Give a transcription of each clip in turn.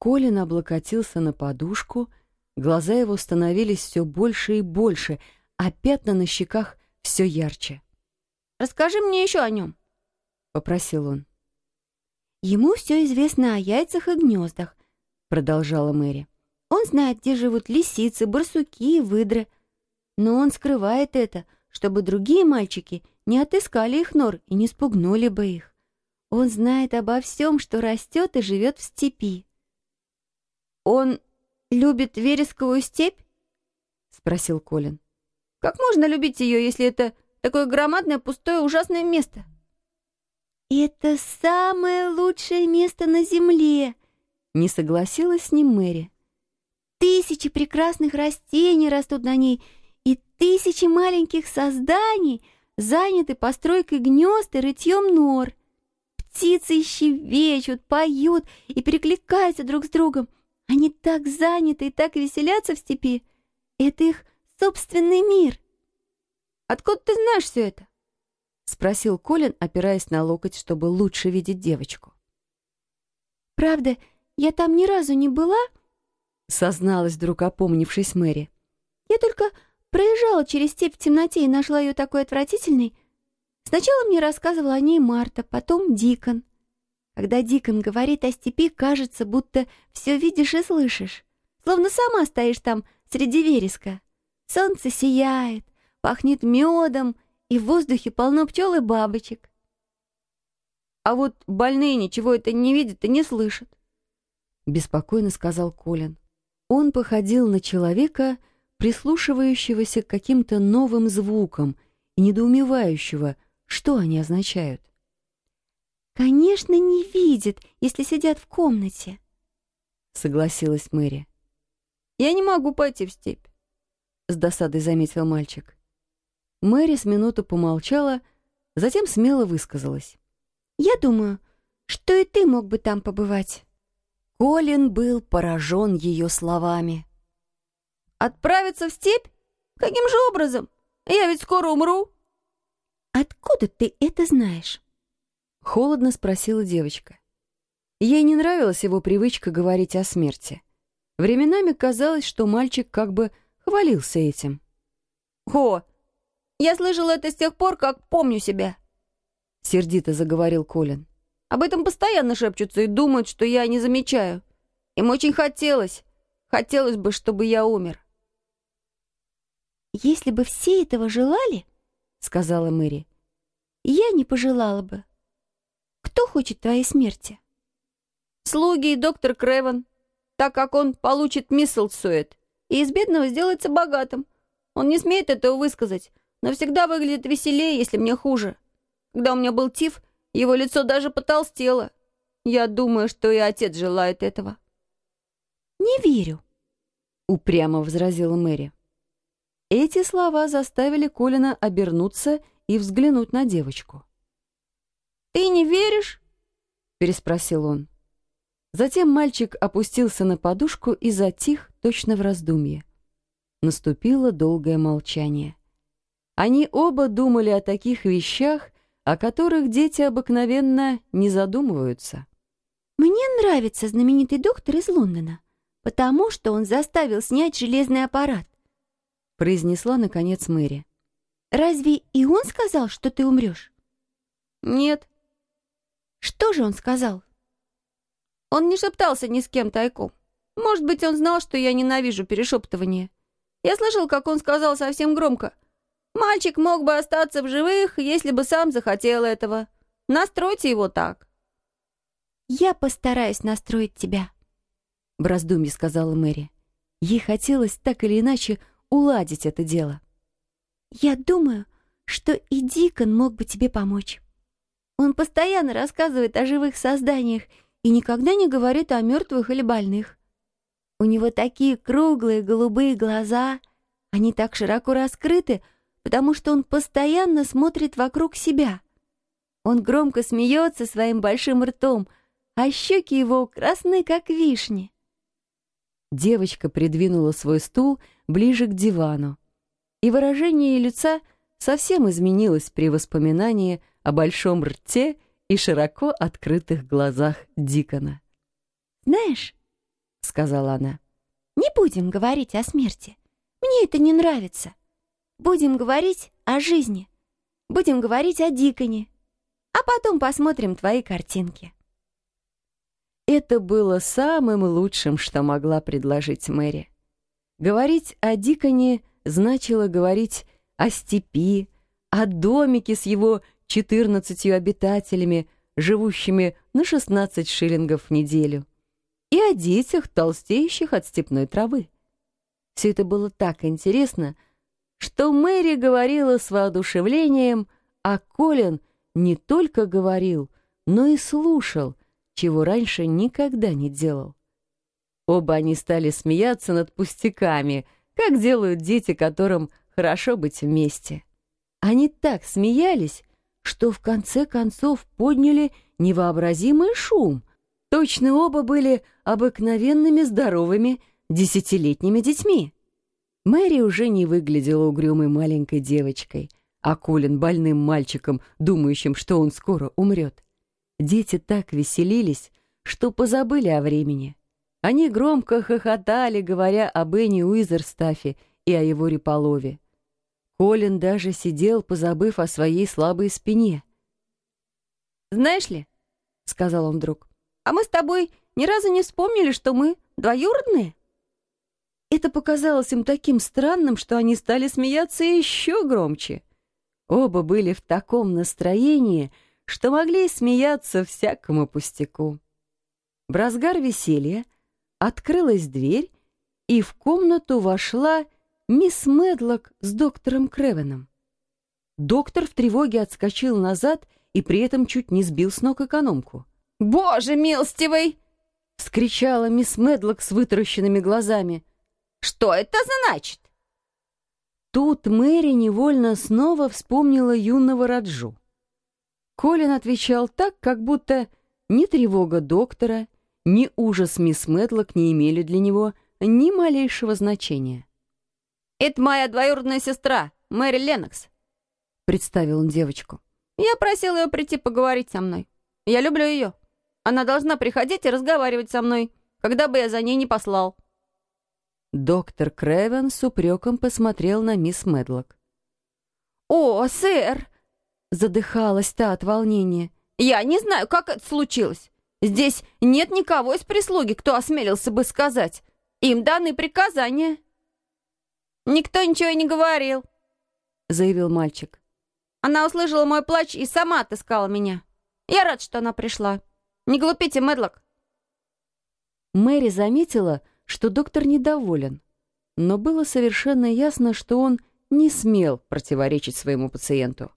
Колин облокотился на подушку, глаза его становились все больше и больше, а пятна на щеках все ярче. «Расскажи мне еще о нем», — попросил он. «Ему все известно о яйцах и гнездах», — продолжала Мэри. «Он знает, где живут лисицы, барсуки и выдры. Но он скрывает это, чтобы другие мальчики не отыскали их нор и не спугнули бы их. Он знает обо всем, что растет и живет в степи». «Он любит вересковую степь?» — спросил Колин. «Как можно любить ее, если это такое громадное, пустое, ужасное место?» «Это самое лучшее место на земле!» Не согласилась с ним Мэри. «Тысячи прекрасных растений растут на ней, и тысячи маленьких созданий заняты постройкой гнезд и рытьем нор. Птицы щебечут, поют и перекликаются друг с другом. Они так заняты и так веселятся в степи. Это их собственный мир. Откуда ты знаешь все это? Спросил Колин, опираясь на локоть, чтобы лучше видеть девочку. Правда, я там ни разу не была, созналась вдруг опомнившись Мэри. Я только проезжала через степь в темноте и нашла ее такой отвратительной. Сначала мне рассказывала о ней Марта, потом Дикон. Когда Дикон говорит о степи, кажется, будто все видишь и слышишь. Словно сама стоишь там среди вереска. Солнце сияет, пахнет медом, и в воздухе полно пчел и бабочек. А вот больные ничего это не видят и не слышат. Беспокойно сказал Колин. Он походил на человека, прислушивающегося к каким-то новым звукам и недоумевающего, что они означают. «Конечно, не видят, если сидят в комнате», — согласилась Мэри. «Я не могу пойти в степь», — с досадой заметил мальчик. Мэри с минуту помолчала, затем смело высказалась. «Я думаю, что и ты мог бы там побывать». Колин был поражен ее словами. «Отправиться в степь? Каким же образом? Я ведь скоро умру». «Откуда ты это знаешь?» — холодно спросила девочка. Ей не нравилась его привычка говорить о смерти. Временами казалось, что мальчик как бы хвалился этим. «О, я слышал это с тех пор, как помню себя», — сердито заговорил Колин. «Об этом постоянно шепчутся и думают, что я не замечаю. Им очень хотелось, хотелось бы, чтобы я умер». «Если бы все этого желали, — сказала Мэри, — я не пожелала бы. Кто хочет твоей смерти? Слуги и доктор Креван, так как он получит Мисселсуэт и из бедного сделается богатым. Он не смеет этого высказать, но всегда выглядит веселее, если мне хуже. Когда у меня был тиф, его лицо даже потолстело. Я думаю, что и отец желает этого. «Не верю», — упрямо возразила Мэри. Эти слова заставили Колина обернуться и взглянуть на девочку. «Ты не веришь?» — переспросил он. Затем мальчик опустился на подушку и затих, точно в раздумье. Наступило долгое молчание. Они оба думали о таких вещах, о которых дети обыкновенно не задумываются. «Мне нравится знаменитый доктор из Лондона, потому что он заставил снять железный аппарат», произнесла, наконец, Мэри. «Разве и он сказал, что ты умрешь?» «Нет», что же он сказал? Он не шептался ни с кем тайком. Может быть, он знал, что я ненавижу перешептывание. Я слышал, как он сказал совсем громко. «Мальчик мог бы остаться в живых, если бы сам захотел этого. Настройте его так». «Я постараюсь настроить тебя», — в раздумье сказала Мэри. Ей хотелось так или иначе уладить это дело. «Я думаю, что и Дикон мог бы тебе помочь». Он постоянно рассказывает о живых созданиях и никогда не говорит о мертвых или больных. У него такие круглые голубые глаза, они так широко раскрыты, потому что он постоянно смотрит вокруг себя. Он громко смеется своим большим ртом, а щеки его красны, как вишни. Девочка придвинула свой стул ближе к дивану, и выражение лица совсем изменилось при воспоминании о большом рте и широко открытых глазах Дикона. «Знаешь», — сказала она. «Не будем говорить о смерти. Мне это не нравится. Будем говорить о жизни. Будем говорить о Диконе. А потом посмотрим твои картинки». Это было самым лучшим, что могла предложить Мэри. Говорить о Диконе значило говорить о степи, о домике с его четырнадцатью обитателями, живущими на шестнадцать шиллингов в неделю, и о детях, толстеющих от степной травы. Все это было так интересно, что Мэри говорила с воодушевлением, а Колин не только говорил, но и слушал, чего раньше никогда не делал. Оба они стали смеяться над пустяками, как делают дети, которым хорошо быть вместе. Они так смеялись, что в конце концов подняли невообразимый шум. Точно оба были обыкновенными здоровыми десятилетними детьми. Мэри уже не выглядела угрюмой маленькой девочкой, а Колин — больным мальчиком, думающим, что он скоро умрет. Дети так веселились, что позабыли о времени. Они громко хохотали, говоря об Энни Уизерстафе и о его Реполове. Колин даже сидел, позабыв о своей слабой спине. «Знаешь ли, — сказал он вдруг, — а мы с тобой ни разу не вспомнили, что мы двоюродные?» Это показалось им таким странным, что они стали смеяться еще громче. Оба были в таком настроении, что могли смеяться всякому пустяку. В разгар веселья открылась дверь, и в комнату вошла мисс Медлок с доктором Кревеном. Доктор в тревоге отскочил назад и при этом чуть не сбил с ног экономку. «Боже милостивый!» — вскричала мисс Медлок с вытаращенными глазами. «Что это значит?» Тут Мэри невольно снова вспомнила юного Раджу. Колин отвечал так, как будто ни тревога доктора, ни ужас мисс Медлок не имели для него ни малейшего значения. «Это моя двоюродная сестра, Мэри Леннокс», — представил он девочку. «Я просил ее прийти поговорить со мной. Я люблю ее. Она должна приходить и разговаривать со мной, когда бы я за ней не послал». Доктор Кревен с упреком посмотрел на мисс Медлок. «О, сэр!» — задыхалась та от волнения. «Я не знаю, как это случилось. Здесь нет никого из прислуги, кто осмелился бы сказать. Им даны приказания». «Никто ничего и не говорил», — заявил мальчик. «Она услышала мой плач и сама отыскала меня. Я рад, что она пришла. Не глупите, Медлок». Мэри заметила, что доктор недоволен, но было совершенно ясно, что он не смел противоречить своему пациенту.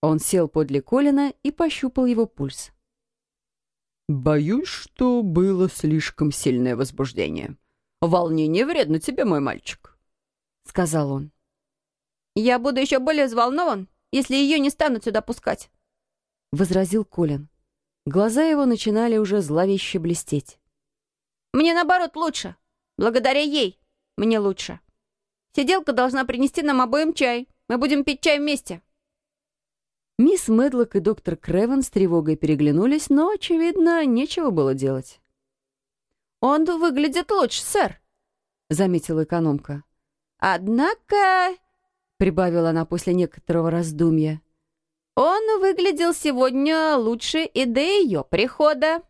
Он сел подле Колина и пощупал его пульс. «Боюсь, что было слишком сильное возбуждение. Волнение вредно тебе, мой мальчик». — сказал он. «Я буду еще более взволнован, если ее не станут сюда пускать», — возразил Колин. Глаза его начинали уже зловеще блестеть. «Мне, наоборот, лучше. Благодаря ей мне лучше. Сиделка должна принести нам обоим чай. Мы будем пить чай вместе». Мисс Медлок и доктор Кревен с тревогой переглянулись, но, очевидно, нечего было делать. «Он выглядит лучше, сэр», — заметила экономка. «Однако...» — прибавила она после некоторого раздумья. «Он выглядел сегодня лучше и до ее прихода».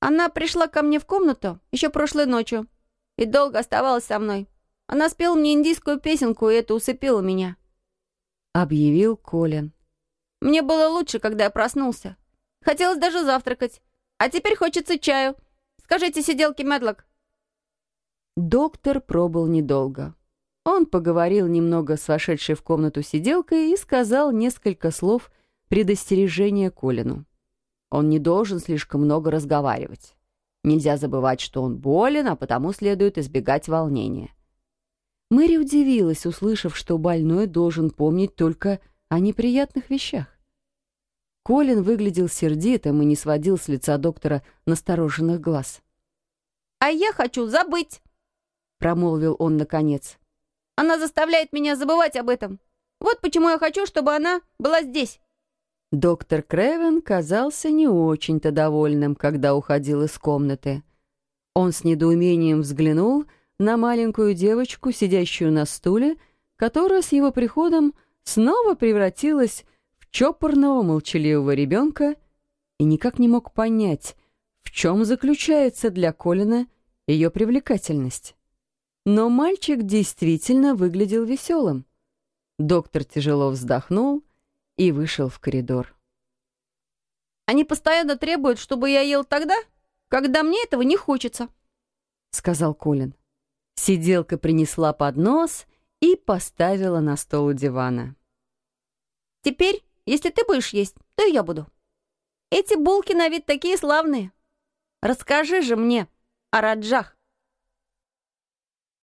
Она пришла ко мне в комнату еще прошлой ночью и долго оставалась со мной. Она спела мне индийскую песенку, и это усыпило меня. Объявил Колин. Мне было лучше, когда я проснулся. Хотелось даже завтракать. А теперь хочется чаю. Скажите сиделке Медлок, Доктор пробыл недолго. Он поговорил немного с вошедшей в комнату сиделкой и сказал несколько слов предостережения Колину. Он не должен слишком много разговаривать. Нельзя забывать, что он болен, а потому следует избегать волнения. Мэри удивилась, услышав, что больной должен помнить только о неприятных вещах. Колин выглядел сердитым и не сводил с лица доктора настороженных глаз. «А я хочу забыть!» Промолвил он наконец. «Она заставляет меня забывать об этом. Вот почему я хочу, чтобы она была здесь». Доктор Кревен казался не очень-то довольным, когда уходил из комнаты. Он с недоумением взглянул на маленькую девочку, сидящую на стуле, которая с его приходом снова превратилась в чопорного молчаливого ребенка и никак не мог понять, в чем заключается для Колина ее привлекательность. Но мальчик действительно выглядел веселым. Доктор тяжело вздохнул и вышел в коридор. «Они постоянно требуют, чтобы я ел тогда, когда мне этого не хочется», — сказал Колин. Сиделка принесла поднос и поставила на стол у дивана. «Теперь, если ты будешь есть, то и я буду. Эти булки на вид такие славные. Расскажи же мне о раджах».